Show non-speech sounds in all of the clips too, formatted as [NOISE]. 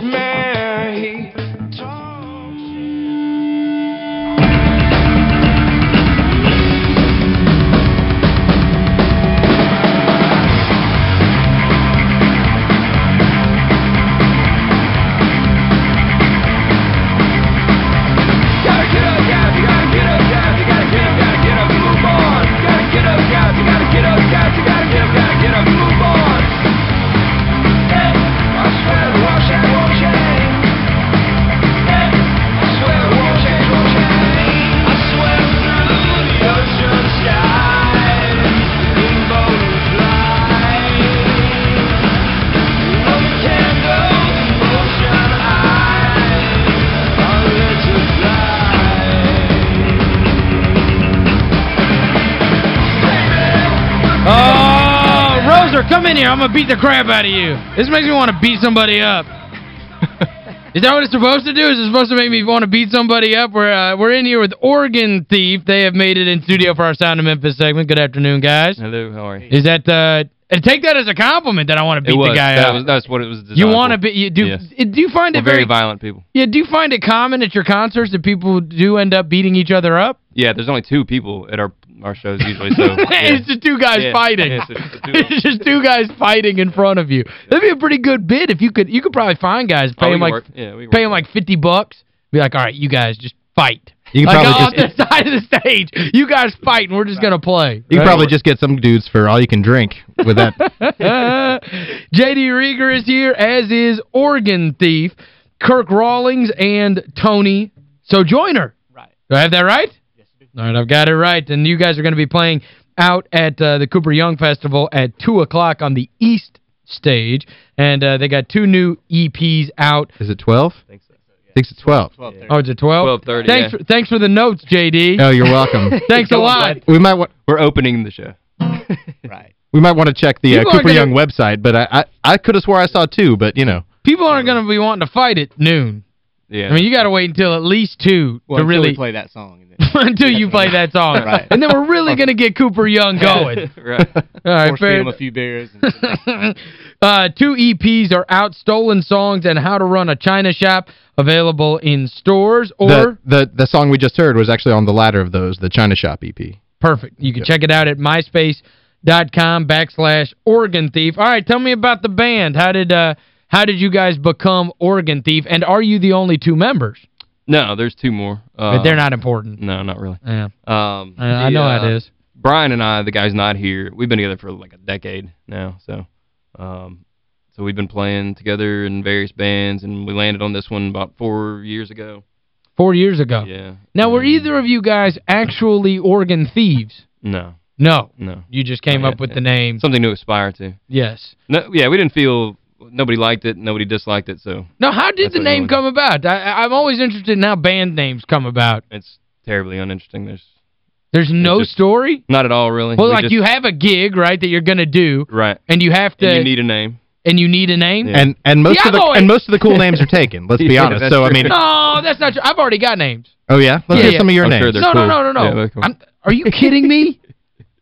man, Come in here. I'm going to beat the crap out of you. This makes me want to beat somebody up. [LAUGHS] Is that what it's supposed to do? Is it supposed to make me want to beat somebody up? We're, uh, we're in here with Organ Thief. They have made it in studio for our Sound of Memphis segment. Good afternoon, guys. Hello, how are you? Is that, uh, and take that as a compliment that I want to beat was. the guy that up. Was, that's what it was designed you want to be, you do, Yes. do you find We're it very very, violent people. yeah, do you find it common at your concerts that people do end up beating each other up? Yeah, there's only two people at our our shows usually, so [LAUGHS] yeah. it's just two guys Yeah. fighting. Yeah, it's just two [LAUGHS] it's just two guys fighting in front of you. That'd be a pretty good bid if you could you could probably find guys Oh, pay we them like pay them like 50 bucks. Be like, "All right, you guys just fight." You can like probably off just the side of the stage. You guys fight and we're just going to play. you can Right? probably just get some dudes for all you can drink with that. [LAUGHS] J.D. Rieger is here, as is Organ Thief, Kirk Rawlings, and Tony Sojourner. Right. Do I have that right? Yes, you do. All right, I've got it right. And you guys are going to be playing out at uh, the Cooper Young Festival at 2 o'clock on the East stage. And uh, they got two new EPs out. Is it 12? I think so. I think it's 12. Oh, it's at 12? 12:30, Thanks, yeah. for, thanks for the notes, J.D. Oh, you're welcome. [LAUGHS] Thanks a lot. we might want We're opening the show. [LAUGHS] Right. we might want to check the uh, Cooper gonna- Young website, but I I, I could have swore I saw two, but you know. People aren't going to be wanting to fight at noon. Yeah. I mean, you got to wait until at least 2 Well, to really play that song. [LAUGHS] until you play that song. [LAUGHS] Right. And then we're really going to get Cooper Young going. [LAUGHS] right. All right, Force feed fair. them a few beers. And, uh, two EPs are out, Stolen Songs and How to Run a China Shop, available in stores or... The, the the song we just heard was actually on the latter of those, the China Shop E EP. Perfect. You can check it out at myspace.com backslash Organ Thief. All right, tell me about the band. How did uh how did you guys become Organ Thief? And are you the only two members? No, there's two more. Uh, But they're not important. No, not really. Yeah. Um, I, I know uh, how it is. Brian and I, the guy's not here. We've been together for like a decade now, so um so we've been playing together in various bands and we landed on this one about 4 years ago. Four years ago. Yeah. Now, were either of you guys actually organ thieves? No. No. No. You just came Not up with yeah. the name. Something to aspire to. Yes. No, yeah, we didn't feel nobody liked it, nobody disliked it, so Now, how did the name it was. come about? I, I'm always interested in how band names come about. it's terribly uninteresting. There's There's no just- story? not at all really. Well, We like just- you have a gig, right, that you're going to do, right. and you have to... And you need a name. and you need a name? Yeah. And and most Yeah, of the always- and most of the cool names are taken, let's be [LAUGHS] Yeah, honest. that's So I mean, [LAUGHS] No, that's not true. I've already got names. oh yeah, let's Yeah, hear yeah. some of your I'm names. they're No, no, cool. no, no, Yeah, no. they're cool. Are you kidding me? [LAUGHS]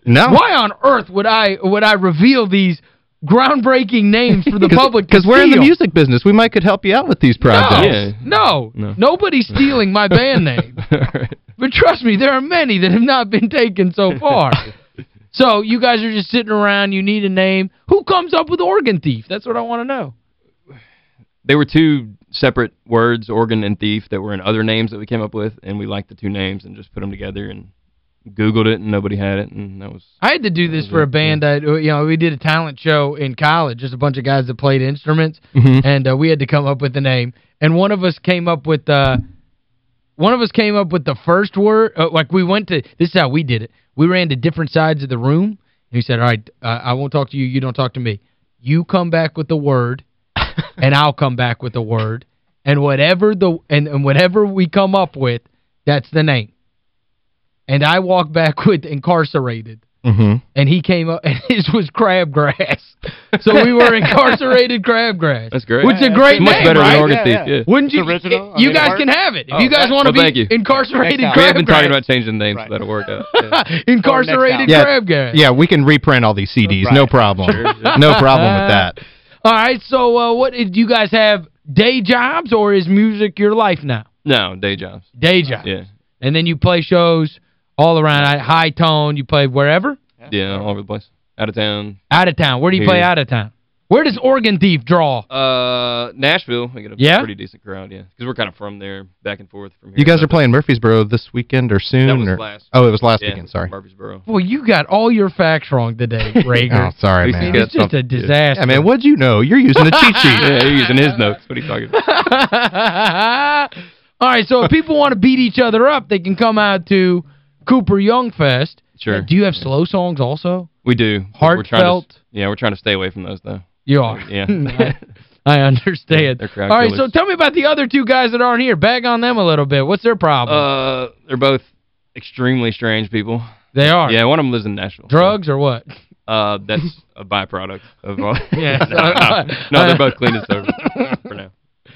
No. Why on earth would I would I reveal these groundbreaking names for the [LAUGHS] public Because we're in the music business. We might could help you out with these projects. No, Yeah. no, No. nobody's [LAUGHS] stealing my band name. [LAUGHS] Right. But trust me, there are many that have not been taken so far. so you guys are just sitting around, you need a name. Who comes up with Organ Thief? That's what I want to know. They were two separate words, organ and thief, that were in other names that we came up with, and we liked the two names and just put them together and Googled it, and nobody had it, and that was... I had to do this for a band that, you know, we did a talent show in college, just a bunch of guys that played instruments, Mhm. and uh, we had to come up with a name. And one of us came up with, uh, one of us came up with the first word, uh, like we went to, this is how we did it. We ran to different sides of the room, and he said, all right, uh, I won't talk to you, you don't talk to me. You come back with the word, [LAUGHS] and I'll come back with the word, and whatever the and, and whatever we come up with, that's the name. And I walked back [LAUGHS] with incarcerated. Mhm. And he came up, [LAUGHS] and his was crabgrass. [LAUGHS] so we were incarcerated crabgrass. That's great. Which is a great Much name, better right? than organ Yeah, thief, yeah. yeah. Wouldn't you? It's original. I you guys works. can have it. If Oh, you guys want to well, thank be you. incarcerated crabgrass. We have been talking about changing names, Right. so that'll work out. Yeah. incarcerated Yeah. crabgrass. Yeah, we can reprint all these CDs. No problem. Sure, sure. No problem with that. All right, so uh, what do you guys have day jobs or is music your life now? No, day jobs. Day jobs. Yeah. And then you play shows all around, at high tone, you play wherever? Yeah, all over the place. Out of town. Out of town. Where do you play out of town? Where does Organ Thief draw? Uh, Nashville, we get a Yeah? pretty decent crowd, yeah. Because we're kind of from there, back and forth from here. You guys So are playing Murfreesboro this weekend or soon? That was or? last. Oh, it was last yeah, weekend, sorry. Murfreesboro. Well, you got all your facts wrong today, [LAUGHS] Rager. Oh, sorry, At least man. it's just a disaster. Yeah, man, what'd you know? You're using a cheat sheet. [LAUGHS] yeah, you're using his notes. What are you talking about? [LAUGHS] All right, so if people want to beat each other up, they can come out to Cooper Young Fest. Sure. Do you have slow songs also? We do. We're to- Heartfelt? Yeah, we're trying to stay away from those, though. You are. Yeah. [LAUGHS] I, [LAUGHS] I understand. They're crowd All right, so tell me about the other two guys that aren't here. Bag on them a little bit. What's their problem? Uh, they're both extremely strange people. they are. Yeah, one of them lives in Nashville. Drugs or what? Uh, that's a byproduct of all. [LAUGHS] Yeah. no, no, no, they're both clean and sober for now.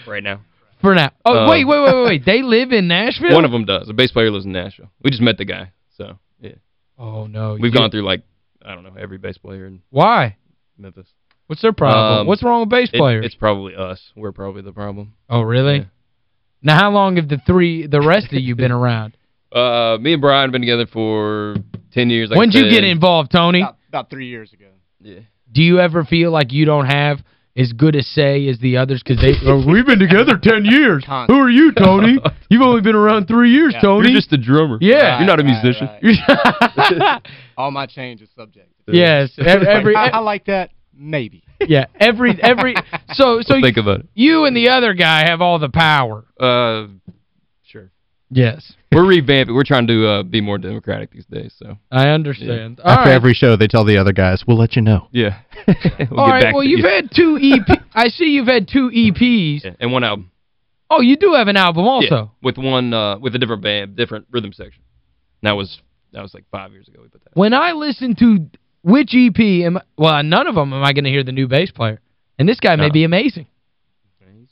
Right now. For now. Oh, Uh, wait, wait, wait, wait, wait. [LAUGHS] They live in Nashville? One of them does. The bass player lives in Nashville. We just met the guy. So, yeah. Oh, no. We've You- gone through, like, I don't know, every bass player in Why? Memphis. What's their problem? Um, What's wrong with bass It- players? it's probably us. We're probably the problem. oh, really? yeah. Now, how long have the three, the rest of you been [LAUGHS] around? Uh, me and Brian have been together for 10 years. Like When'd you get involved, Tony? About, about three years ago. Yeah. Do you ever feel like you don't have as good a say as the others? Because they, oh, [LAUGHS] we've been together 10 [LAUGHS] years. Constant. Who are you, Tony? [LAUGHS] You've only been around three years, Yeah. Tony. You're just a drummer. Yeah. You're not a musician. right. All my change is subject. yes. Every, every I, I like that. Maybe. yeah, every every so so We'll think about it. you and the other guy have all the power. Uh, sure. Yes. We're revamping. We're trying to uh, be more democratic these days, so. I understand. All After right. every show, they tell the other guys, we'll let you know. Yeah. [LAUGHS] we'll All get right, back well, you've you. had two EP [LAUGHS] I see you've had two EPs. Yeah, and one album. Oh, you do have an album also. Yeah, with one uh with a different band, different rhythm section. That was that was like 5 years ago we put that. When I listen to which EP am I, well, none of them am I going to hear the new bass player. And this guy may No. be amazing. He's,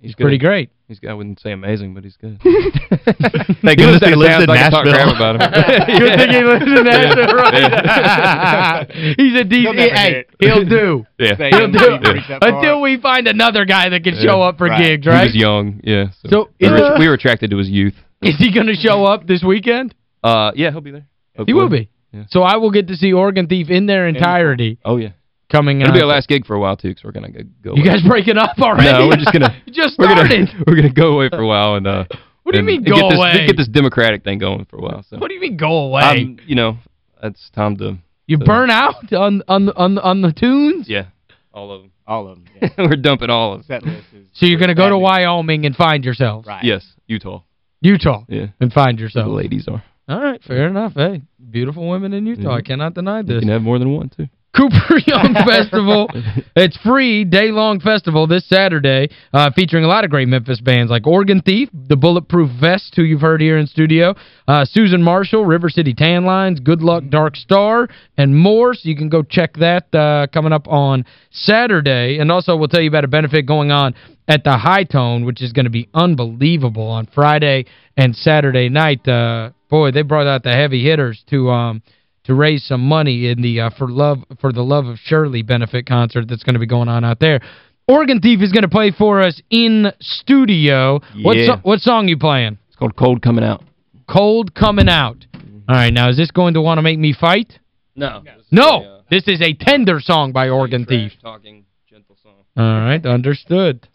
He's good. pretty great. He's I wouldn't say amazing, but he's good. [LAUGHS] Thank He goodness [LAUGHS] he lives in so talk Nashville. crap about him. Good thing he lives in Nashville, right? [LAUGHS] He's a He'll hey, he'll do. Yeah. He'll do the reach that far. until we find another guy that can show up for Right. gigs, He right? was young, yeah. So, So, we, were, it- we were attracted to his youth. Is he going to show up this weekend? Uh, yeah, he'll be there. He will be. Yeah. So I will get to see Organ Thief in their entirety Oh yeah. Coming It'll out. be our last gig for a while too, because we're gonna go. go You away. guys breaking up already? No, we're just gonna [LAUGHS] just we're started. gonna [LAUGHS] we're gonna go away for a while and uh. [LAUGHS] What do you mean go get this, away? Get this democratic thing going for a while. So What do you mean go away? I'm, you know, it's time to you uh, burn out on on the- on on the tunes? yeah, all of them. All of them. Yeah. we're dumping all of them. Set So you're going to go to Wyoming and find yourselves. Right. Yes, Utah. Utah Yeah, and find the yourself. ladies are. All right, fair enough. Hey, beautiful women in Utah. Yeah. I cannot deny this. You can have more than one too. Cooper [LAUGHS] Young [LAUGHS] Festival. It's free, day-long festival this Saturday, uh, featuring a lot of great Memphis bands like Organ Thief, The Bulletproof Vest, who you've heard here in studio, uh, Susan Marshall, River City Tan Lines, Good Luck Dark Star, and more. So you can go check that uh, coming up on Saturday. And also we'll tell you about a benefit going on at the High Tone, which is going to be unbelievable on Friday and Saturday night. Uh, boy, they brought out the heavy hitters to... um to raise some money in the uh, for love for the love of Shirley benefit concert that's going to be going on out there. Organ Thief is going to play for us in studio. What Yeah. so what song you playing? It's called Cold Coming Out. Cold Coming Out. All right, now is this going to want to make me fight? No. No. This is a tender song by Organ Thief. talking gentle song. All right, understood.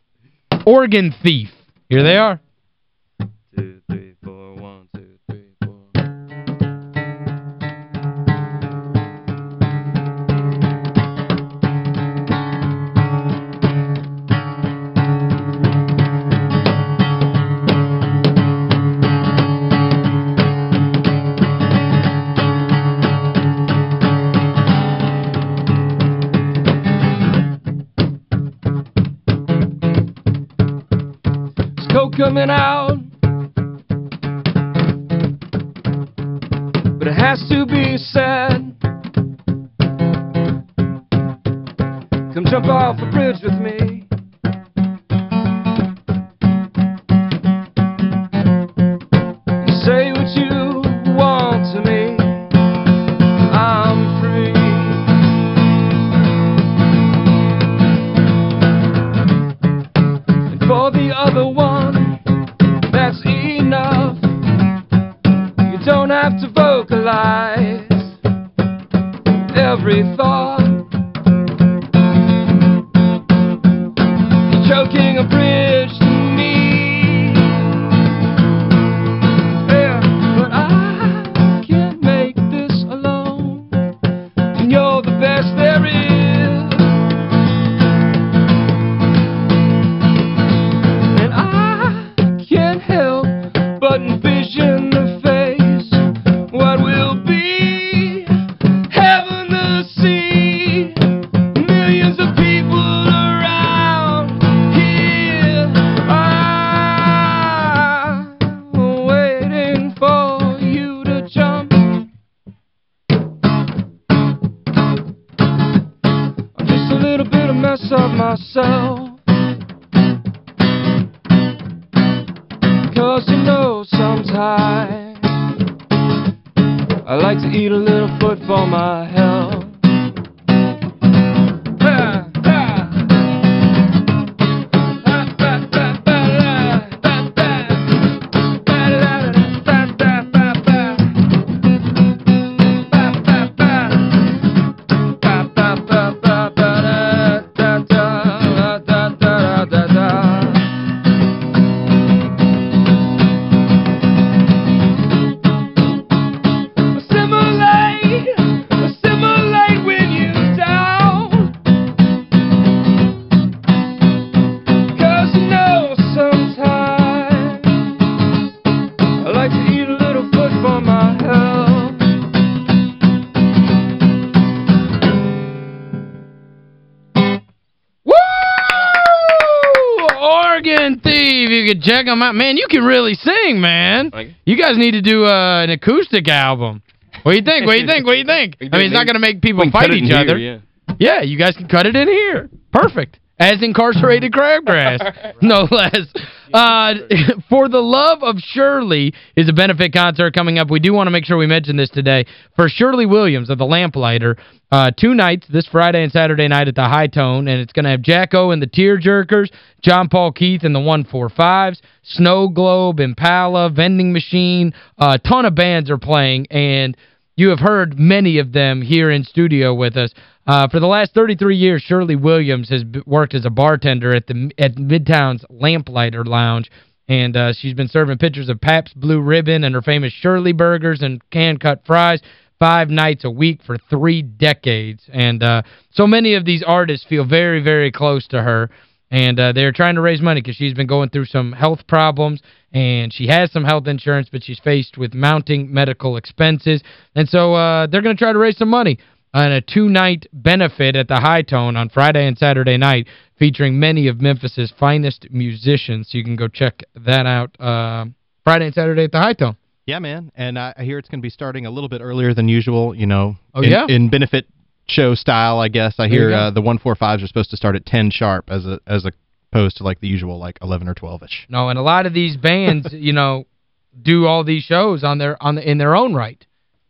Organ Thief. Here they are. Coming out. But it has to be said. Come jump off a bridge with me. Say what you sometimes I like to eat a little foot for my health. Organ Thief. You can check them out. Man, you can really sing, man. You. Guys need to do uh, an acoustic album. What do you think? What do you think? What do you [LAUGHS] think? I mean, it's not going to make people fight each here, other. yeah. Yeah, you guys can cut it in here. Perfect. As incarcerated crabgrass, [LAUGHS] no less. Uh, [LAUGHS] for the Love of Shirley is a benefit concert coming up. We do want to make sure we mention this today. For Shirley Williams of the Lamplighter, uh, two nights, this Friday and Saturday night at the High Tone, and it's going to have Jacko and the Tear Jerkers, John Paul Keith and the 145s, Snow Globe, Impala, Vending Machine. a ton of bands are playing, and you have heard many of them here in studio with us. Uh, for the last 33 years, Shirley Williams has worked as a bartender at the at Midtown's Lamplighter Lounge, and uh, she's been serving pictures of Pabst Blue Ribbon and her famous Shirley burgers and can-cut fries five nights a week for three decades. And uh, so many of these artists feel very, very close to her, and uh, they're trying to raise money because she's been going through some health problems, and she has some health insurance, but she's faced with mounting medical expenses. And so uh, they're going to try to raise some money on a two-night benefit at the High Tone on Friday and Saturday night featuring many of Memphis's finest musicians. So you can go check that out uh, Friday and Saturday at the High Tone. Yeah, man. And I, hear it's going to be starting a little bit earlier than usual, you know. Oh, in, yeah? In benefit show style, I guess. I hear uh, the 145s are supposed to start at 10 sharp as a as opposed to like the usual like 11 or 12ish. No, and a lot of these bands, [LAUGHS] you know, do all these shows on their on the, in their own right.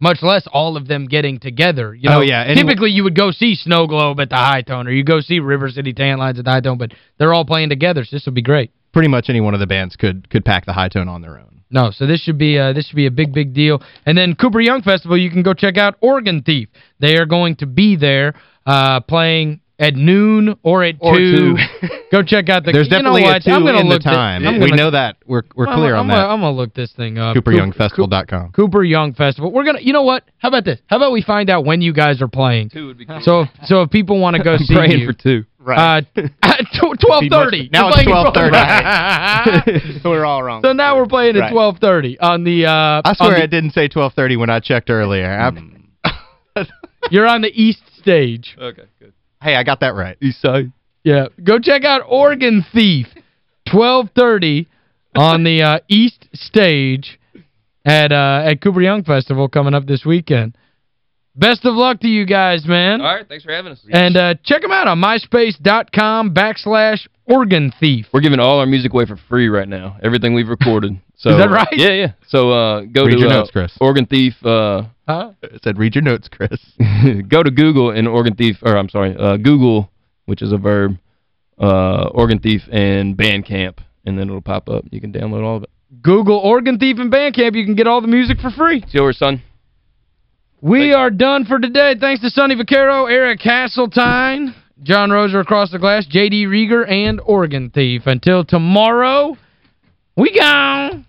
Much less all of them getting together. You Oh, yeah, any- typically you would go see Snow Globe at the High Tone or you go see River City Tan Lines at the High Tone, but they're all playing together, so this will be great. Pretty much any one of the bands could could pack the high tone on their own. No, so this should be uh, this should be a big, big deal. And then Cooper Young Festival, you can go check out Organ Thief. They are going to be there uh, playing at noon or at Or 2. two. [LAUGHS] go check out the There's you know definitely what? a 2 I'm gonna in the look thi- time. I'm we gonna- know that. We're we're Well, clear I'm on gonna, that. I'm going to look this thing up. CooperYoungFestival.com. Cooper Young Festival. We're going to, you know what? How about this? How about we find out when you guys are playing? Two would be cool. So if, so if people want to go [LAUGHS] I'm see praying you. for two. Right. Uh, [LAUGHS] at 12:30. Now We're it's playing at 12:30. so we're all wrong. so now we're playing at 12:30 on the uh I swear the- it didn't say 12:30 when I checked earlier. I'm- you're on the east stage. Okay, good. Hey, I got that right. East side. Yeah. Go check out Organ Thief 12:30 [LAUGHS] on the uh, east stage at uh at Cooper Young Festival coming up this weekend. Best of luck to you guys, man. All right, thanks for having us. And uh, check them out on myspace.com backslash organ thief. We're giving all our music away for free right now. Everything we've recorded. [LAUGHS] So Is that right? Yeah, yeah. So uh, go Read to your uh, notes, Chris. Organ Thief uh Huh? It said read your notes, Chris. [LAUGHS] go to Google and Organ Thief or I'm sorry, uh Google, which is a verb, uh Organ Thief and Bandcamp and then it'll pop up. You can download all of it. Google Organ Thief and Bandcamp. You can get all the music for free. It's yours, son. We are done for today. Thanks to Sonny Vaccaro, Eric Hasseltine, John Roser across the glass, J.D. Rieger, and Organ Thief. Until tomorrow, we gone.